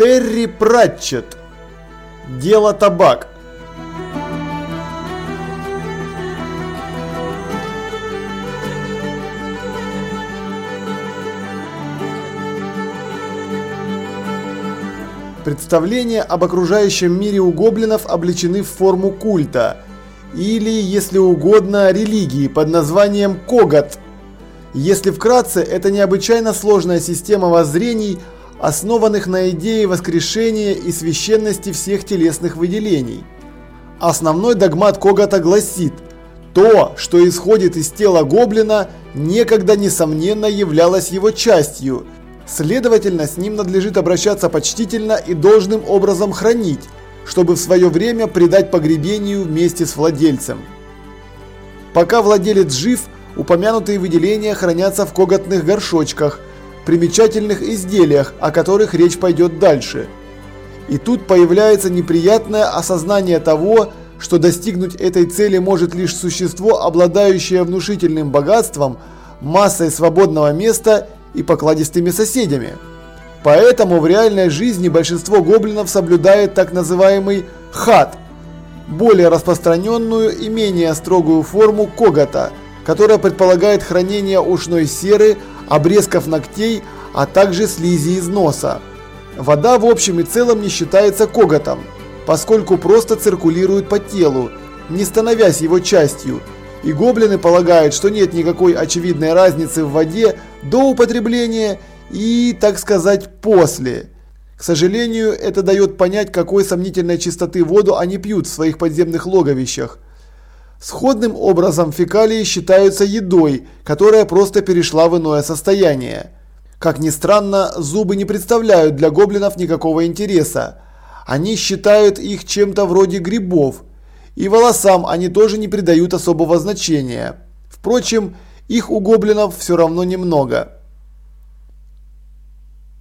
Терри Пратчет. Дело табак. Представления об окружающем мире у гоблинов облечены в форму культа, или, если угодно, религии под названием Когат. Если вкратце, это необычайно сложная система воззрений, основанных на идее воскрешения и священности всех телесных выделений. Основной догмат Когата гласит, то, что исходит из тела гоблина, некогда несомненно являлось его частью – Следовательно, с ним надлежит обращаться почтительно и должным образом хранить, чтобы в свое время предать погребению вместе с владельцем. Пока владелец жив, упомянутые выделения хранятся в коготных горшочках, примечательных изделиях, о которых речь пойдет дальше. И тут появляется неприятное осознание того, что достигнуть этой цели может лишь существо, обладающее внушительным богатством, массой свободного места и покладистыми соседями. Поэтому в реальной жизни большинство гоблинов соблюдает так называемый хат, более распространенную и менее строгую форму когота, которая предполагает хранение ушной серы, обрезков ногтей, а также слизи из носа. Вода в общем и целом не считается коготом, поскольку просто циркулирует по телу, не становясь его частью, и гоблины полагают, что нет никакой очевидной разницы в воде до употребления и, так сказать, после. К сожалению, это дает понять, какой сомнительной чистоты воду они пьют в своих подземных логовищах. Сходным образом фекалии считаются едой, которая просто перешла в иное состояние. Как ни странно, зубы не представляют для гоблинов никакого интереса. Они считают их чем-то вроде грибов – и волосам они тоже не придают особого значения. Впрочем, их у гоблинов все равно немного.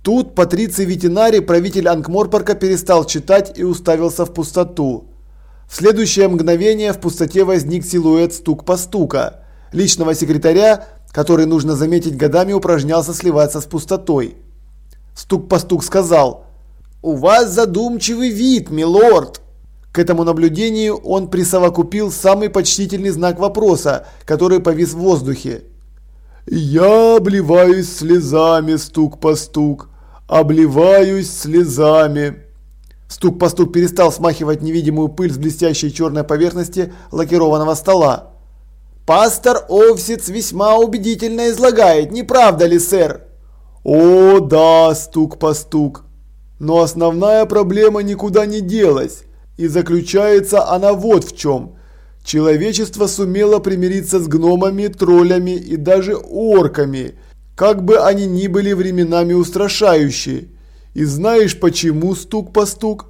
Тут Патриций Ветинари, правитель Анкморпорка, перестал читать и уставился в пустоту. В следующее мгновение в пустоте возник силуэт стук-постука, личного секретаря, который, нужно заметить, годами упражнялся сливаться с пустотой. Стук-постук сказал «У вас задумчивый вид, милорд!» К этому наблюдению он присовокупил самый почтительный знак вопроса, который повис в воздухе. «Я обливаюсь слезами, стук по стук, обливаюсь слезами». Стук по стук перестал смахивать невидимую пыль с блестящей черной поверхности лакированного стола. «Пастор Овсец весьма убедительно излагает, не правда ли, сэр?» «О, да, стук по стук. Но основная проблема никуда не делась. И заключается она вот в чем. Человечество сумело примириться с гномами, троллями и даже орками, как бы они ни были временами устрашающие. И знаешь почему стук по стук?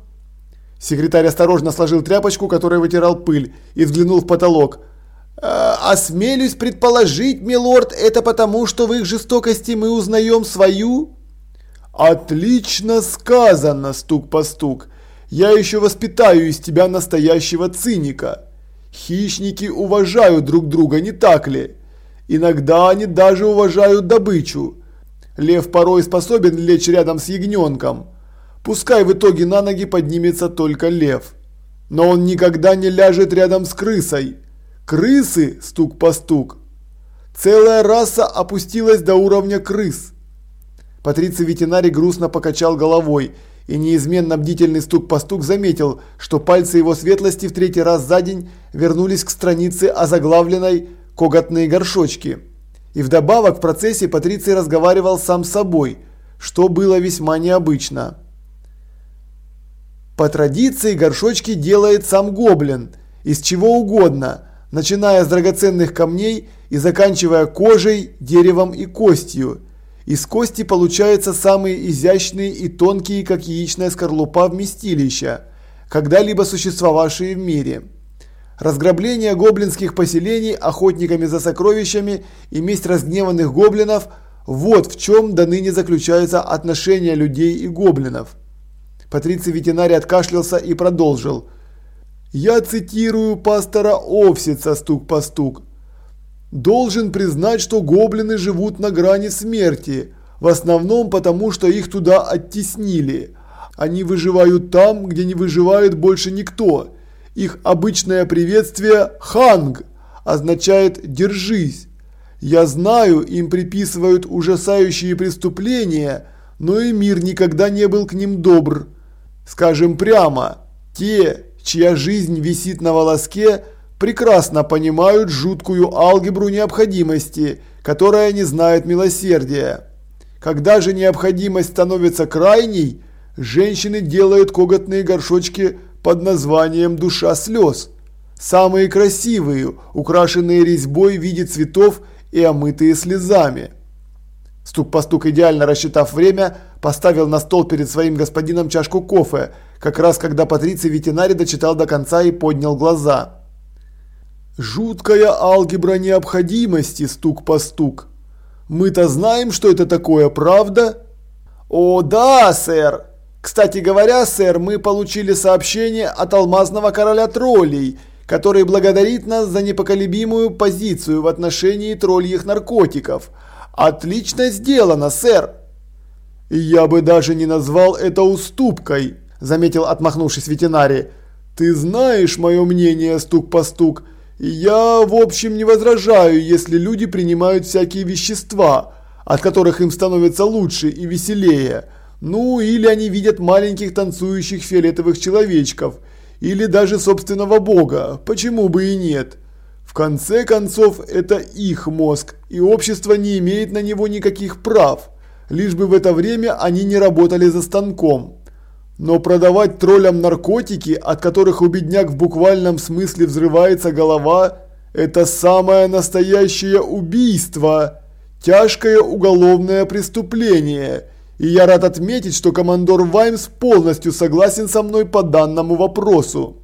Секретарь осторожно сложил тряпочку, которой вытирал пыль, и взглянул в потолок. «Э, «Осмелюсь предположить, милорд, это потому, что в их жестокости мы узнаем свою?» «Отлично сказано, стук по стук. Я еще воспитаю из тебя настоящего циника. Хищники уважают друг друга, не так ли? Иногда они даже уважают добычу. Лев порой способен лечь рядом с ягненком. Пускай в итоге на ноги поднимется только лев. Но он никогда не ляжет рядом с крысой. Крысы, стук по стук. Целая раса опустилась до уровня крыс. Патриций ветеринарий грустно покачал головой и неизменно бдительный стук по стук заметил, что пальцы его светлости в третий раз за день вернулись к странице озаглавленной «Коготные горшочки». И вдобавок в процессе Патриций разговаривал сам с собой, что было весьма необычно. По традиции горшочки делает сам гоблин, из чего угодно, начиная с драгоценных камней и заканчивая кожей, деревом и костью – из кости получаются самые изящные и тонкие, как яичная скорлупа вместилища, когда-либо существовавшие в мире. Разграбление гоблинских поселений охотниками за сокровищами и месть разгневанных гоблинов – вот в чем до ныне заключаются отношения людей и гоблинов. Патриций ветеринарий откашлялся и продолжил. «Я цитирую пастора Овсица стук по стук. Должен признать, что гоблины живут на грани смерти, в основном потому, что их туда оттеснили. Они выживают там, где не выживает больше никто. Их обычное приветствие «ханг» означает «держись». Я знаю, им приписывают ужасающие преступления, но и мир никогда не был к ним добр. Скажем прямо, те, чья жизнь висит на волоске, прекрасно понимают жуткую алгебру необходимости, которая не знает милосердия. Когда же необходимость становится крайней, женщины делают коготные горшочки под названием «душа слез». Самые красивые, украшенные резьбой в виде цветов и омытые слезами. Стук по стук идеально рассчитав время, поставил на стол перед своим господином чашку кофе, как раз когда Патриций ветеринарий дочитал до конца и поднял глаза. «Жуткая алгебра необходимости, стук по стук. Мы-то знаем, что это такое, правда?» «О, да, сэр. Кстати говоря, сэр, мы получили сообщение от алмазного короля троллей, который благодарит нас за непоколебимую позицию в отношении тролльих наркотиков. Отлично сделано, сэр!» «Я бы даже не назвал это уступкой», – заметил, отмахнувшись ветеринарий. «Ты знаешь мое мнение, стук по стук. Я, в общем, не возражаю, если люди принимают всякие вещества, от которых им становится лучше и веселее. Ну, или они видят маленьких танцующих фиолетовых человечков – или даже собственного бога, почему бы и нет. В конце концов, это их мозг, и общество не имеет на него никаких прав, лишь бы в это время они не работали за станком. Но продавать троллям наркотики, от которых у бедняк в буквальном смысле взрывается голова, это самое настоящее убийство, тяжкое уголовное преступление – и я рад отметить, что командор Ваймс полностью согласен со мной по данному вопросу.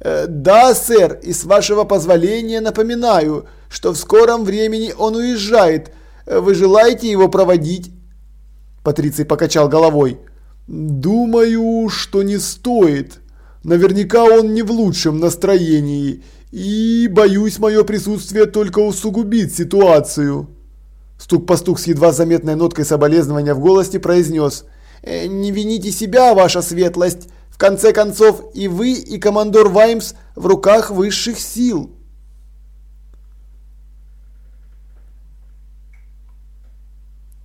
Э, да, сэр, и с вашего позволения напоминаю, что в скором времени он уезжает. Э, вы желаете его проводить? Патриций покачал головой. Думаю, что не стоит. Наверняка он не в лучшем настроении. И, боюсь, мое присутствие только усугубит ситуацию. Стук по стук с едва заметной ноткой соболезнования в голосе произнес «Э, «Не вините себя, ваша светлость. В конце концов, и вы, и командор Ваймс в руках высших сил».